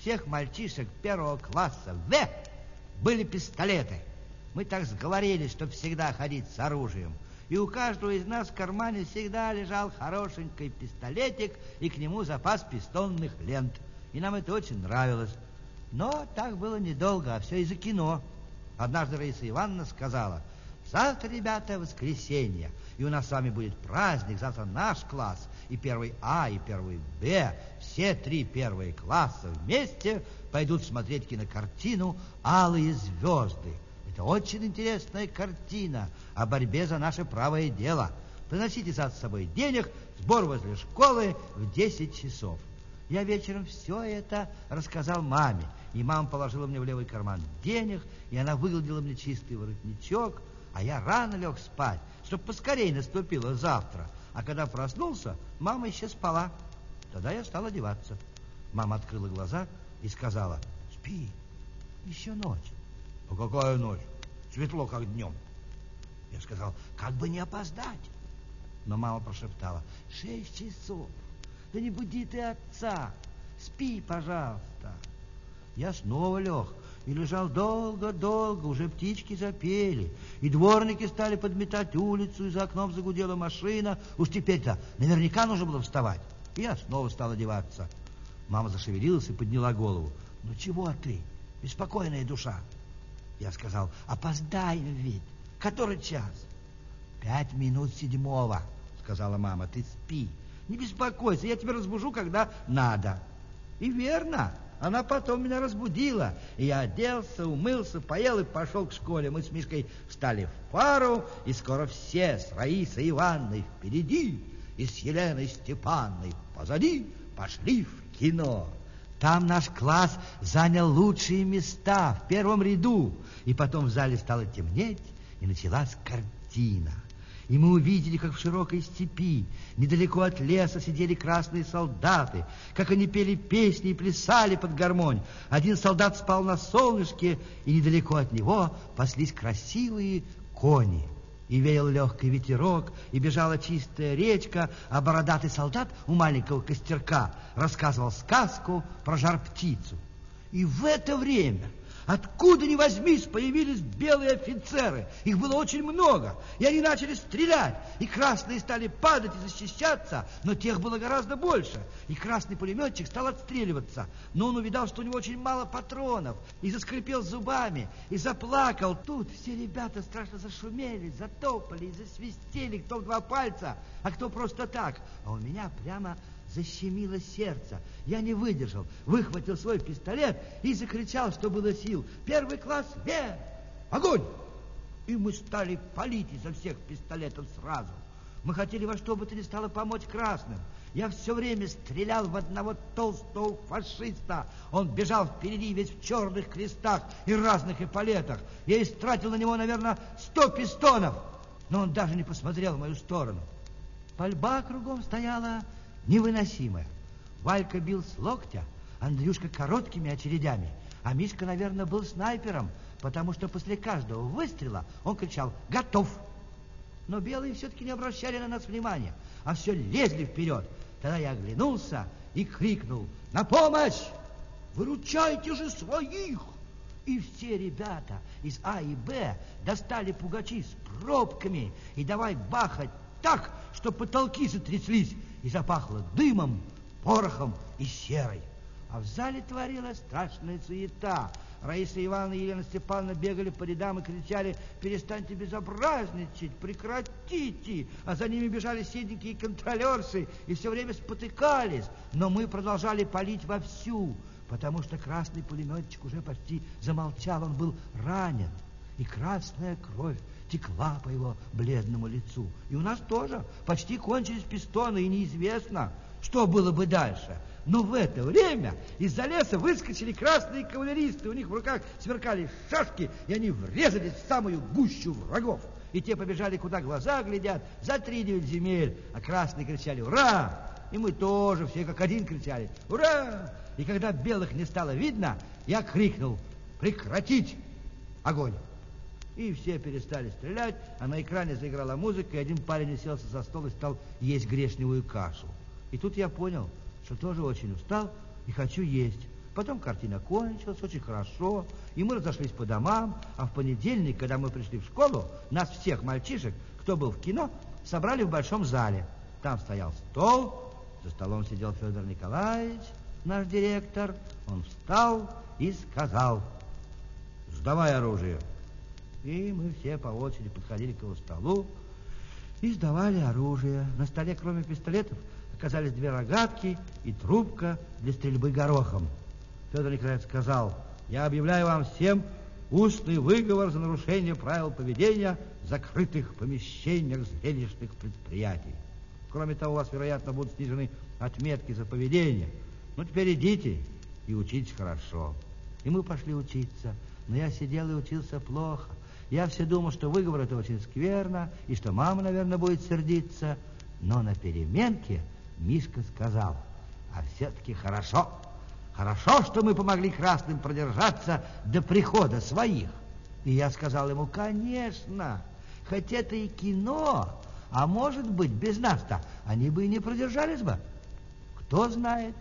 всех мальчишек первого класса В были пистолеты. Мы так сговорились, чтобы всегда ходить с оружием. И у каждого из нас в кармане всегда лежал хорошенький пистолетик и к нему запас пистонных лент. И нам это очень нравилось. Но так было недолго, а все из-за кино. Однажды Раиса Ивановна сказала, завтра, ребята, воскресенье, и у нас с вами будет праздник, завтра наш класс, и первый А, и первый Б, все три первые класса вместе пойдут смотреть кинокартину «Алые звезды». Это очень интересная картина о борьбе за наше правое дело. Приносите за собой денег, сбор возле школы в 10 часов. Я вечером все это рассказал маме, и мама положила мне в левый карман денег, и она выгладила мне чистый воротничок, а я рано лег спать, чтобы поскорее наступило завтра. А когда проснулся, мама еще спала. Тогда я стал одеваться. Мама открыла глаза и сказала, спи, еще ночь. А какая ночь? Светло, как днем. Я сказал, как бы не опоздать. Но мама прошептала, шесть часов. Да не буди ты отца. Спи, пожалуйста. Я снова лег и лежал долго-долго, уже птички запели, и дворники стали подметать улицу, и за окном загудела машина. Уж теперь-то наверняка нужно было вставать. И я снова стал одеваться. Мама зашевелилась и подняла голову. «Ну чего ты, беспокойная душа?» Я сказал, опоздаем ведь. Который час? Пять минут седьмого, сказала мама. Ты спи. Не беспокойся, я тебя разбужу, когда надо. И верно, она потом меня разбудила. И я оделся, умылся, поел и пошел к школе. Мы с Мишкой встали в пару, и скоро все с Раисой Ивановной впереди и с Еленой Степанной позади пошли в кино. Там наш класс занял лучшие места в первом ряду. И потом в зале стало темнеть, и началась картина. И мы увидели, как в широкой степи, недалеко от леса, сидели красные солдаты, как они пели песни и плясали под гармонь. Один солдат спал на солнышке, и недалеко от него паслись красивые кони. И веял легкий ветерок, и бежала чистая речка, а бородатый солдат у маленького костерка рассказывал сказку про жар-птицу. И в это время Откуда ни возьмись, появились белые офицеры. Их было очень много. И они начали стрелять. И красные стали падать и защищаться, но тех было гораздо больше. И красный пулеметчик стал отстреливаться. Но он увидал, что у него очень мало патронов. И заскрипел зубами, и заплакал. Тут все ребята страшно зашумели, затопали и засвистели, кто в два пальца, а кто просто так. А у меня прямо защемило сердце. Я не выдержал, выхватил свой пистолет и закричал, что было сил. Первый класс вверх! Огонь! И мы стали палить изо всех пистолетов сразу. Мы хотели во что бы то ни стало помочь красным. Я все время стрелял в одного толстого фашиста. Он бежал впереди весь в черных крестах и разных эполетах. Я истратил на него, наверное, сто пистонов. Но он даже не посмотрел в мою сторону. Пальба кругом стояла невыносимое. Валька бил с локтя, Андрюшка короткими очередями, а Мишка, наверное, был снайпером, потому что после каждого выстрела он кричал «Готов!». Но белые все-таки не обращали на нас внимания, а все лезли вперед. Тогда я оглянулся и крикнул «На помощь! Выручайте же своих!» И все ребята из А и Б достали пугачи с пробками и давай бахать так, что потолки затряслись, и запахло дымом, порохом и серой. А в зале творилась страшная суета. Раиса Ивановна и Елена Степановна бегали по рядам и кричали «Перестаньте безобразничать, прекратите!» А за ними бежали седенькие контролерсы и все время спотыкались. Но мы продолжали палить вовсю, потому что красный пулеметчик уже почти замолчал, он был ранен. И красная кровь текла по его бледному лицу. И у нас тоже почти кончились пистоны, и неизвестно, что было бы дальше. Но в это время из-за леса выскочили красные кавалеристы. У них в руках сверкали шашки, и они врезались в самую гущу врагов. И те побежали, куда глаза глядят, за три девять земель. А красные кричали «Ура!» И мы тоже все как один кричали «Ура!» И когда белых не стало видно, я крикнул «Прекратить огонь!» И все перестали стрелять, а на экране заиграла музыка, и один парень уселся за стол и стал есть грешневую кашу. И тут я понял, что тоже очень устал и хочу есть. Потом картина кончилась очень хорошо, и мы разошлись по домам, а в понедельник, когда мы пришли в школу, нас всех мальчишек, кто был в кино, собрали в большом зале. Там стоял стол, за столом сидел Федор Николаевич, наш директор. Он встал и сказал, сдавай оружие. И мы все по очереди подходили к его столу и сдавали оружие. На столе, кроме пистолетов, оказались две рогатки и трубка для стрельбы горохом. Федор Николаевич сказал, я объявляю вам всем устный выговор за нарушение правил поведения в закрытых помещениях зрелищных предприятий. Кроме того, у вас, вероятно, будут снижены отметки за поведение. Ну, теперь идите и учитесь хорошо. И мы пошли учиться, но я сидел и учился плохо. Я все думал, что выговор это очень скверно, и что мама, наверное, будет сердиться. Но на переменке Мишка сказал, а все-таки хорошо. Хорошо, что мы помогли красным продержаться до прихода своих. И я сказал ему, конечно, хоть это и кино, а может быть, без нас-то они бы и не продержались бы. Кто знает?